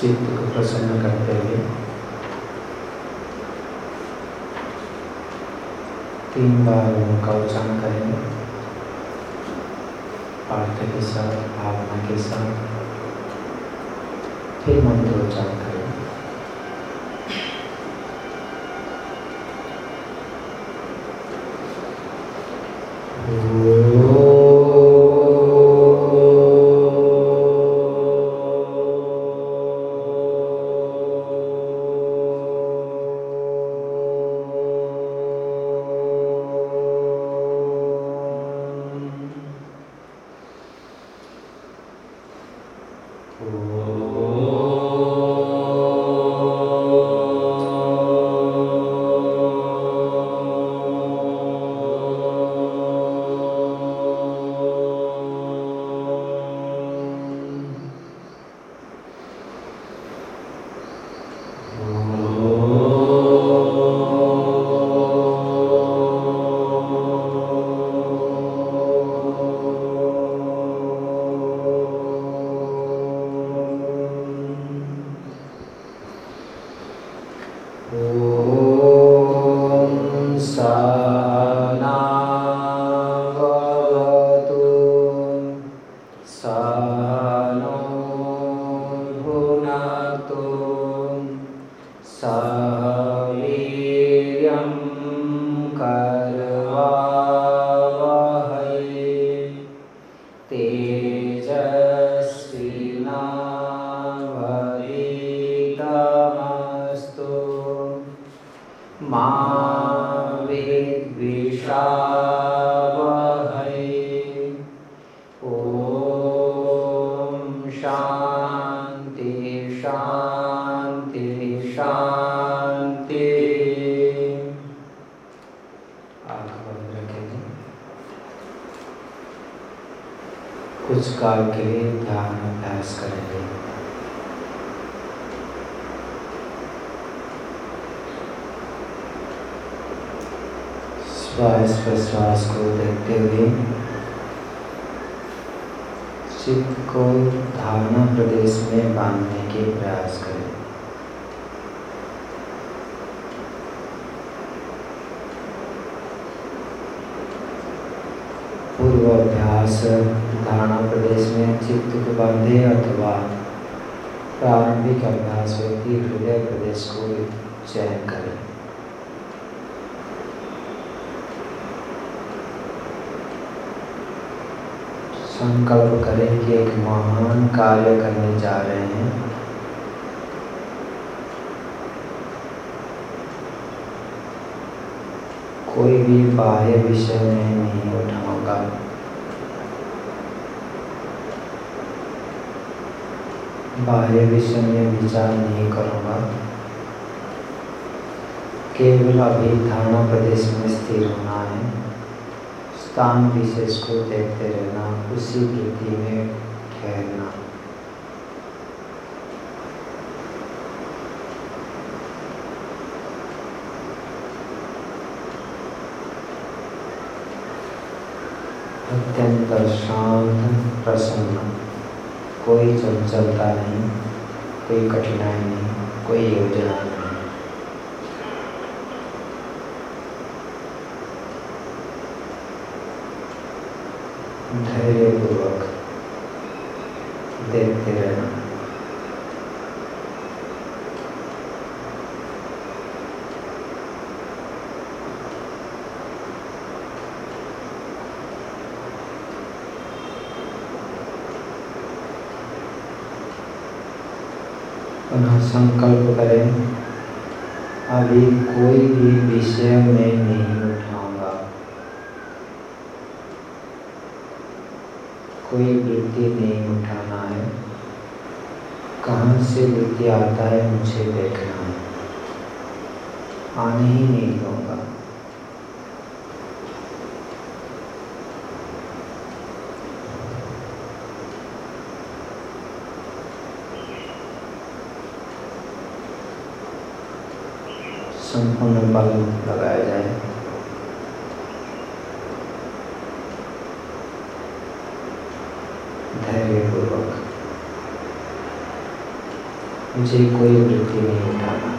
चित्त को प्रसन्न करते हुए। तीन बार ओम का उच्चारण करेंगे। पाठ के साथ, भावना के साथ, फिर मंत्रोच्चारण। करेंगे काल के लिए ध्यान अभ्यास करेंगे। श्वास प्रश्वास को देखते हुए चित्त को धारणा प्रदेश में बांधने के प्रयास करें। अभ्यास धारणा प्रदेश में चित्त को बांधे अथवा प्रारंभिक अभ्यास व्यक्ति हृदय प्रदेश को चयन करें। संकल्प करें कि एक महान कार्य करने जा रहे हैं। कोई भी बाह्य विषय में नहीं उठाऊँगा। बाह्य विषय में विचार नहीं करूँगा। केवल अभी धारणा प्रदेश में स्थिर होना है। स्थान विशेष को देखते रहना, उसी वृत्ति में ठहरना। अत्यंत शांत, प्रसन्न। कोई चंचलता नहीं कोई कठिनाई नहीं कोई योजना नहीं। धैर्यपूर्वक देखते रहना पुनः संकल्प करें। अभी कोई भी विषय में नहीं उठाऊँगा। कोई वृत्ति नहीं उठाना है। कहाँ से वृत्ति आता है मुझे देखना है। आने ही नहीं दूँगा। संपूर्ण बल लगाया जाए धैर्यपूर्वक। मुझे कोई वृत्ति नहीं उठाना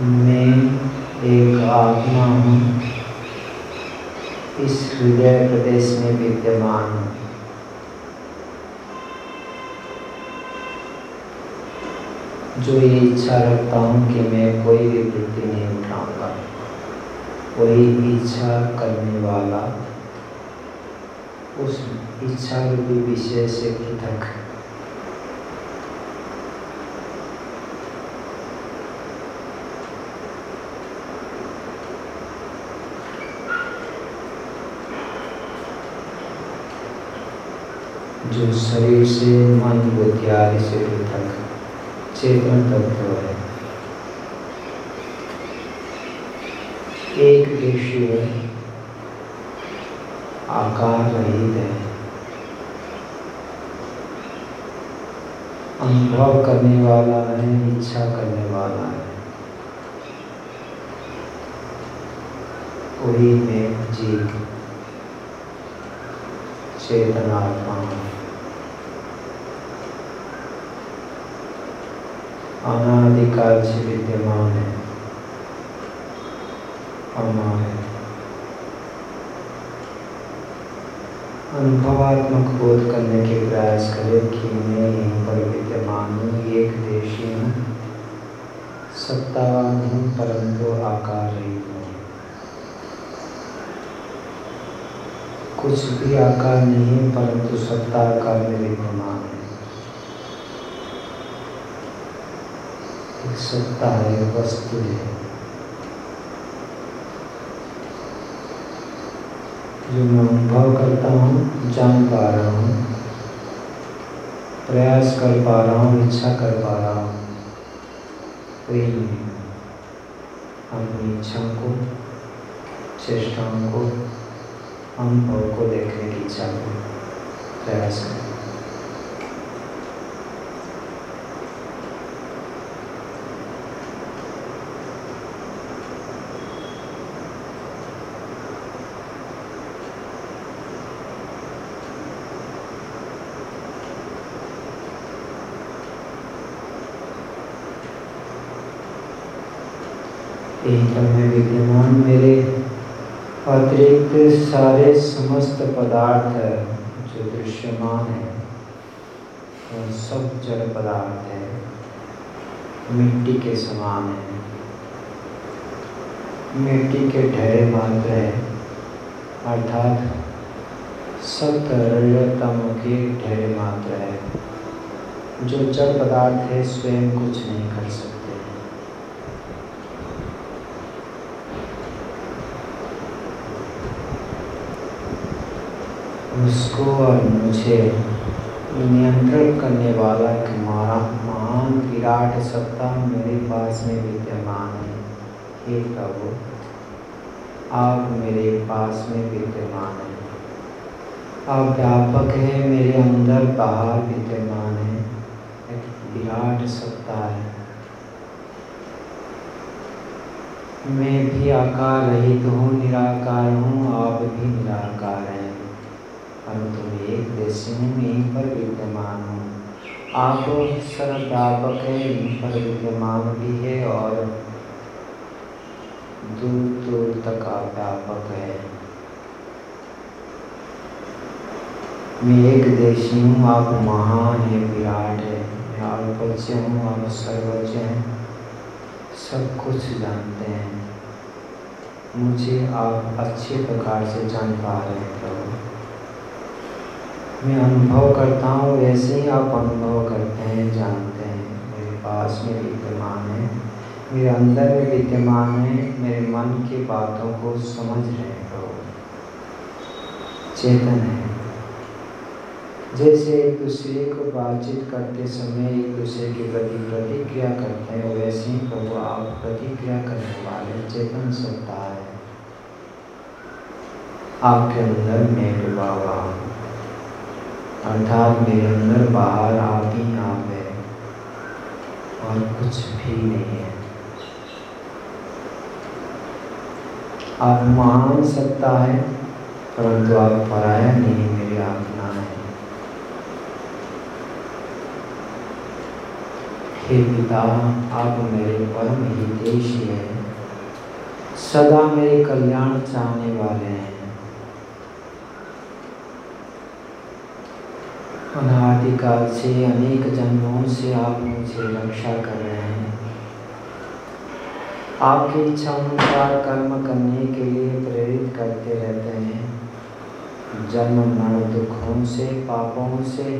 मैं एक आत्मा हूँ इस हृदय प्रदेश में विद्यमान हूँ। जो ये इच्छा रखता हूँ कि मैं कोई भी वृत्ति नहीं उठाऊँगा, वही इच्छा करने वाला, उस इच्छा रूपी विषय से पृथक जो शरीर से, मन बुद्धि आदि से पृथक चेतन तत्व है। एक देशी है आकार रहित है। अनुभव करने वाला है इच्छा करने वाला है। वही में, जीव, चेतनात्मा अनादिकाल से विद्यमान। है अमर है अनुभवात्मक बोध करने के प्रयास करें कि मैं यहीं पर विद्यमान हूँ, एक देशी हूँ। सत्तावान हूँ परंतु आकार रहित हूँ। कुछ भी आकार नहीं है परंतु सत्ता आकार में विद्यमान है एक सत्ता है वस्तु है जो मैं अनुभव करता हूँ, जान पा रहा हूँ, प्रयास कर पा रहा हूँ, इच्छा कर पा रहा हूँ, वही अपनी इच्छाओं को, चेष्टाओं को, अनुभव को देखने की इच्छा को प्रयास करें। एकल में विद्यमान मेरे अतिरिक्त सारे समस्त पदार्थ जो दृश्यमान है वो सब जड़ पदार्थ है, मिट्टी के समान है। मिट्टी के ढेरे मात्र है, अर्थात सब तरलतमों के ढेरे मात्र है। जो जड़ पदार्थ है, स्वयं कुछ नहीं कर सकते। उसको और मुझे नियंत्रण करने वाला एक महान विराट सत्ता मेरे पास में विद्यमान है। हे प्रभु, आप मेरे पास में विद्यमान है। आप व्यापक है, मेरे अंदर बाहर विद्यमान है। एक विराट सत्ता है। मैं भी आकार रहित हूँ, निराकार हूँ, आप भी निराकार परंतु मैं एक देशी हूँ यहीं पर विद्यमान हूँ। आप सर्वव्यापक है यहीं पर विद्यमान भी है और दूर दूर तक आप व्यापक है। मैं एक देशी हूँ, आप महान है, विराट है मैं अल्पज्य हूँ आप सर्वज्ञ हैं, सब कुछ जानते हैं। मुझे आप अच्छे प्रकार से जान पा रहे हैं, प्रभु। मैं अनुभव करता हूँ, वैसे ही आप अनुभव करते हैं, जानते हैं। मेरे पास में विद्यमान है। मेरे अंदर में विद्यमान है। मेरे मन की बातों को समझ रहे हो। चेतन है। जैसे एक दूसरे को बातचीत करते समय एक दूसरे के प्रति प्रतिक्रिया करते हैं, वैसे ही प्रभु आप प्रतिक्रिया करने वाले चेतन सत्ता है। आपके अंदर मैं डूबा हुआ अर्थात मेरे अंदर बाहर आप ही आप है और कुछ भी नहीं है। आप महान सत्ता है, परंतु आप पराया नहीं, मेरी आज्ञा है। हे पिता, आप मेरे परम हितेशी हैं। सदा मेरे कल्याण चाहने वाले हैं। अनादिकाल से अनेक जन्मों से आप मुझे रक्षा कर रहे हैं। आपकी इच्छा अनुसार कर्म करने के लिए प्रेरित करते रहते हैं। जन्म मरण दुखों से, पापों से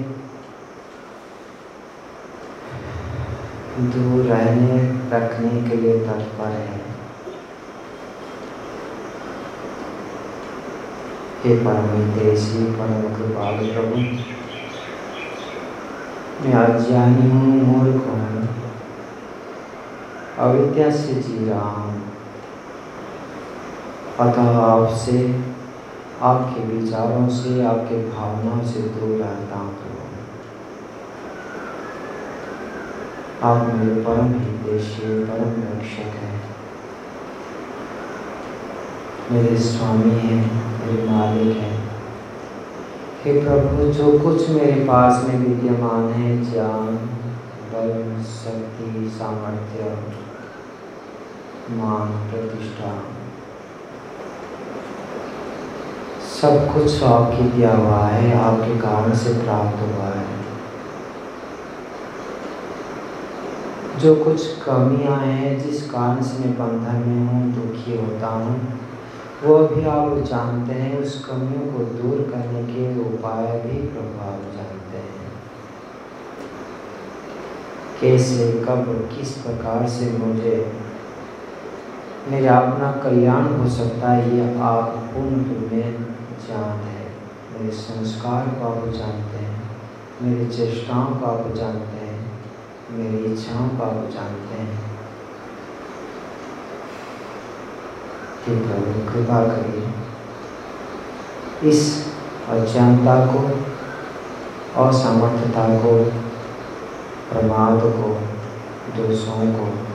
दूर रहने, रखने के लिए तत्पर है। हे परम देशी परम कृपालु प्रभु अज्ञानी हूँ मूर्ख। हूँ अविद्या से जी रहा हूँ अतः आपसे, आपके विचारों से, आपके भावनाओं से दूर रहता हूँ। आप मेरे परम हितेशी परम रक्षक हैं। मेरे स्वामी हैं, मेरे मालिक हैं। हे प्रभु, जो कुछ मेरे पास में विद्यमान है, ज्ञान, बल, शक्ति, सामर्थ्य, मान, प्रतिष्ठा, सब कुछ आपकी दिया हुआ है, आपके कारण से प्राप्त हुआ है। जो कुछ कमियाँ हैं, जिस कारण से मैं बंधन में हूँ, दुखी होता हूँ वो भी आप जानते हैं, उस कमियों को दूर करने के उपाय भी प्रभाव जानते हैं। कैसे, कब, किस प्रकार से मुझे, मेरा अपना कल्याण हो सकता है, ये आप पूर्ण में जान है। मेरे संस्कार को आप जानते हैं, मेरी चेष्टाओं को आप जानते हैं, मेरी इच्छाओं को आप जानते हैं। कि प्रभु कृपा करिए इस अज्ञानता को असमर्थता को, प्रमाद को, दोषों को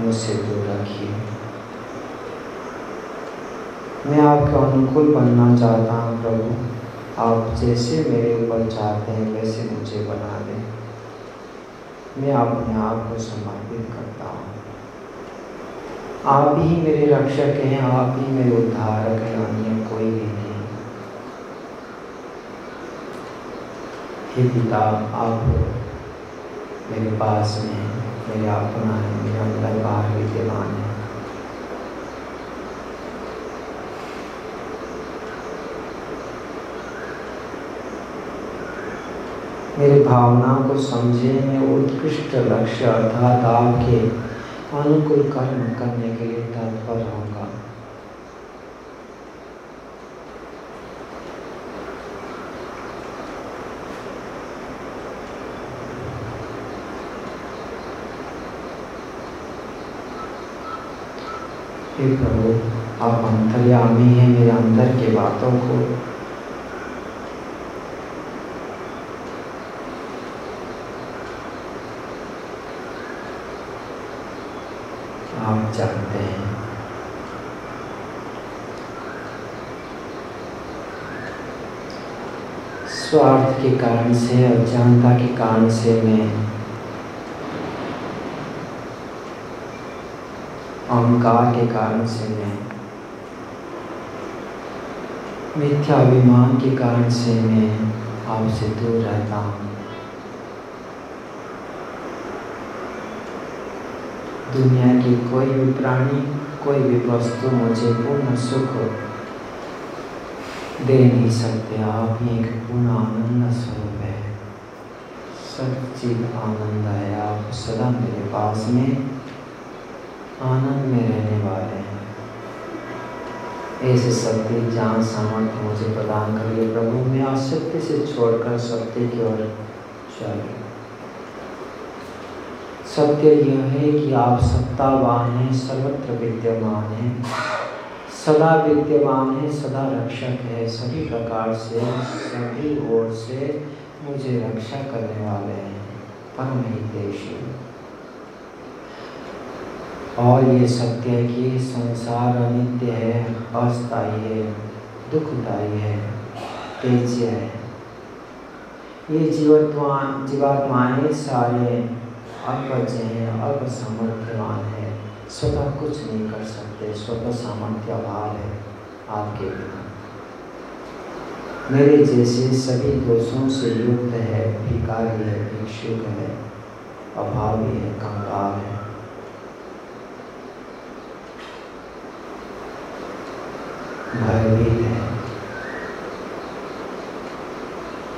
मुझसे दूर रखिए। मैं आपके अनुकूल बनना चाहता हूँ, प्रभु। आप जैसे मेरे ऊपर चाहते हैं, वैसे मुझे बना दें। मैं अपने आप को समर्पित करता आप ही मेरे रक्षक हैं, आप ही मेरे उद्धारक हैं अन्य कोई भी नहीं। हे पिता, आप मेरे पास में मेरे अपना है, मेरे अंदर बाहर विद्यमान है। मेरी भावनाओं को समझे मैं उत्कृष्ट लक्ष्य अर्थात आपके अनुकूल कर्म करने के लिए तत्पर होगा। प्रभु, आप अंतर्यामी हैं मेरे अंदर के बातों को आप जानते हैं। स्वार्थ के कारण से अज्ञानता के कारण से मैं अहंकार के कारण से मैं, मिथ्या अभिमान के कारण से मैं आपसे दूर रहता हूँ। दुनिया की कोई भी प्राणी, कोई भी वस्तु मुझे पूर्ण सुख दे नहीं सकते। आप ही एक पूर्ण आनंद स्वरूप है। सचिद आनंद है। आप सदा मेरे पास में, आनंद में रहने वाले हैं। ऐसे शक्ति जान सामर्थ्य मुझे प्रदान करिए प्रभु। मैं असत्य से छोड़कर सत्य की ओर चलूँ। सत्य यह है कि आप सत्तावान हैं, सर्वत्र विद्यमान हैं। सदा विद्यमान है, सदा रक्षक है। सभी प्रकार से, सभी ओर से मुझे रक्षा करने वाले हैं। परम हितेशी और ये सत्य है कि संसार अनित्य है, अस्थायी है, दुखदायी है, तेज है। ये जीवत्वा जीवात्माएँ सारे अल्पज्ञ हैं अल्प सामर्थ्यवान है। स्वतः कुछ नहीं कर सकते, स्वतः सामर्थ्य अभाव है आपके बिना। मेरे जैसे सभी दोषों से युक्त है भिकारी है, भिक्षुक है, अभावी है, कंगाल है। भयभीत है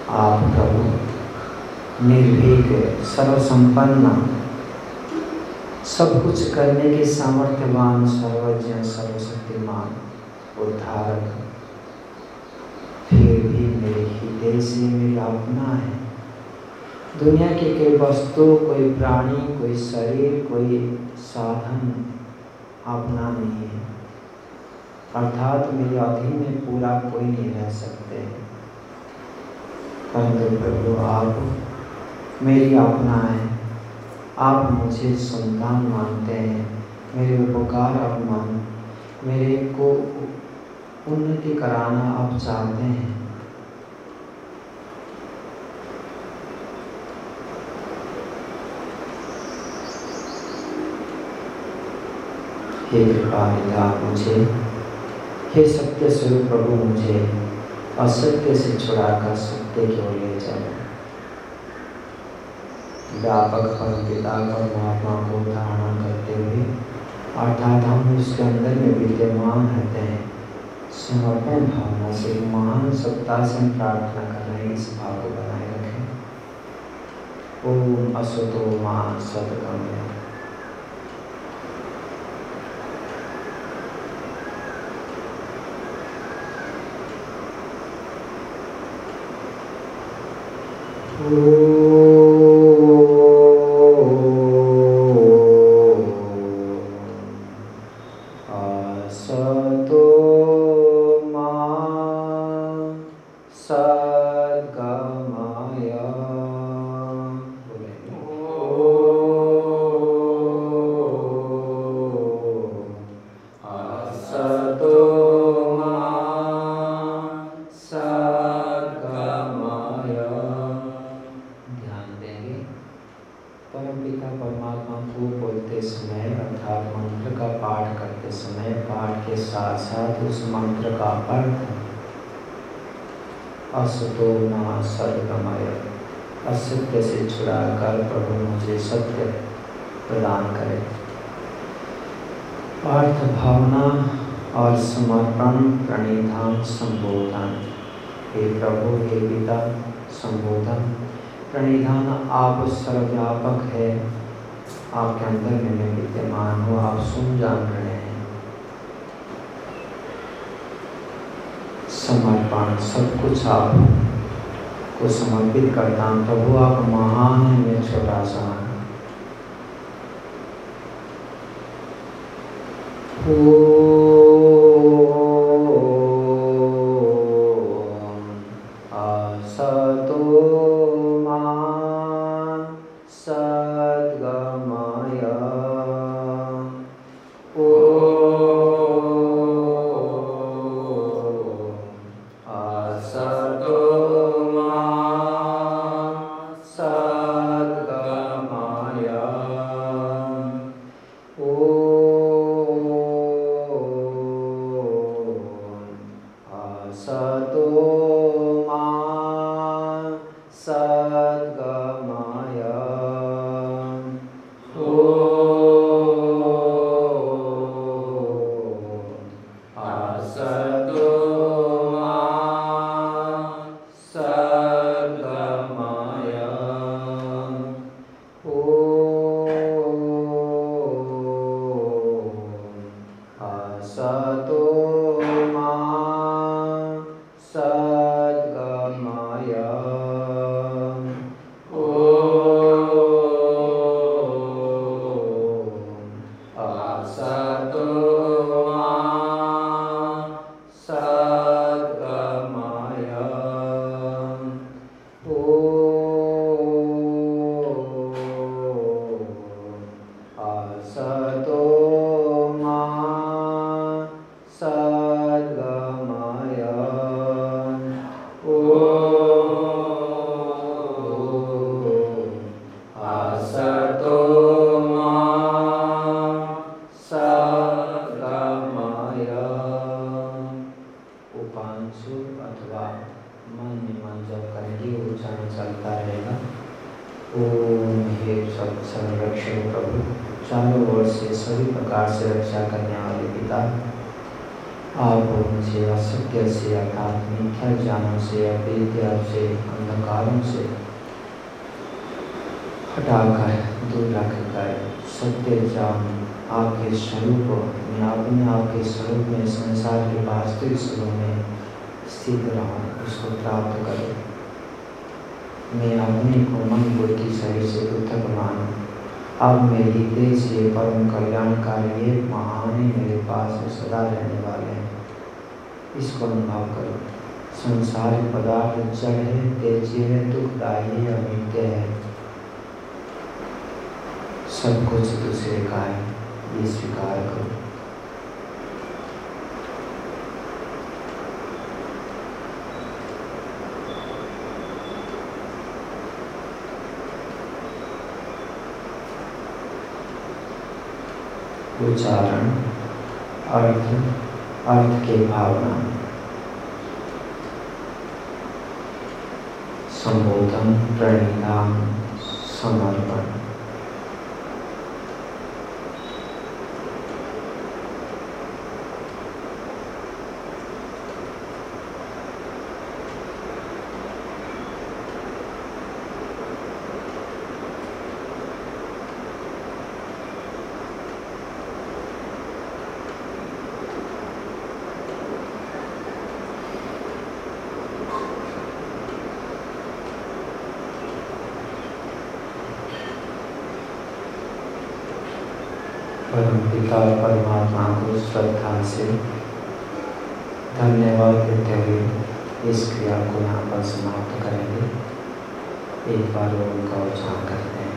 आप प्रभु निर्भीक, सर्वसंपन्न। सब कुछ करने के सामर्थ्यवान, सर्वज्ञ, सर्वशक्तिमान उद्धारक फिर भी मेरे हृदय से मेरी अपना है। दुनिया के कोई वस्तु, कोई प्राणी, कोई शरीर, कोई साधन अपना नहीं है। अर्थात मेरे अधीन में पूरा कोई नहीं रह सकते। परंतु प्रभु आप मेरी अपना है। आप मुझे संतान मानते हैं। मेरे उपकार आप मान, मेरे को उन्नति कराना आप चाहते हैं। हे कृपा मुझे, हे सत्य स्वरूप प्रभु मुझे, असत्य से छुड़ाकर सत्य की ओर ले जाए। व्यापक फल पिता परमात्मा को धारणा करते हुए, अर्थात हम उसके अंदर में विद्यमान रहते हैं समर्पण भावना से महान सत्ता से हम प्रार्थना कर रहे हैं, इस भाव को बनाए रखें ओम असतो माँ सदगम्य Oh. असत्य से छुड़ा कर प्रभु मुझे सत्य प्रदान करे। पार्थ भावना और समर्पण प्रणिधान संबोधन। हे प्रभु, हे पिता, संबोधन। प्रणिधान आप सर्वव्यापक है। आपके अंदर मैंने विद्यमान हो, आप सुन जान रहे हैं। समर्पण, सब कुछ आप को समर्पित करता हूँ प्रभु तो आप महान है मैं छोटा सा। हूँ सा मा मिथ्या ज्ञानों से अविद्या से, अंधकारों से। हटाकर दूर रखकर सत्य जान, आपके स्वरूप में अपने आपके स्वरूप में संसार के वास्तविक स्वरूप में स्थित रहूँ, उसको प्राप्त करो। मैं अपने को मन बुद्धि शरीर से पृथक मानूं। अब मेरी हृदय से परम कल्याणकारी, ये महान, मेरे पास सदा रहने वाले हैं। इसको अनुभव करो। संसार पदार्थ जड़ है, तेज़ी है दुखदायी है है। सब कुछ दूसरे का है, ये स्वीकार करो। उच्चारण, अर्थ अर्थ के भावना। संबोधन प्रणिधान समर्पण परम पिता परमात्मा को श्रद्धा से हुए इस क्रिया को यहाँ पर समाप्त करेंगे। एक बार उनका उच्चारण करते हैं।